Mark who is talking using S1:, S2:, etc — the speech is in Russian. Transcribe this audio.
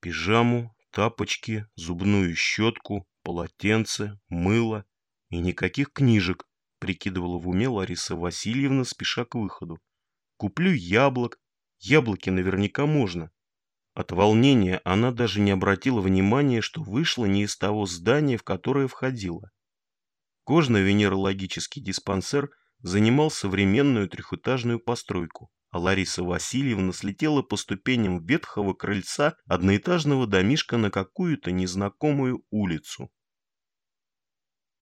S1: Пижаму, тапочки, зубную щетку, полотенце, мыло и никаких книжек, прикидывала в уме Лариса Васильевна, спеша к выходу. Куплю яблок, яблоки наверняка можно. От волнения она даже не обратила внимания, что вышла не из того здания, в которое входила. Кожно-венерологический диспансер занимал современную трехэтажную постройку, а Лариса Васильевна слетела по ступеням ветхого крыльца одноэтажного домишка на какую-то незнакомую улицу.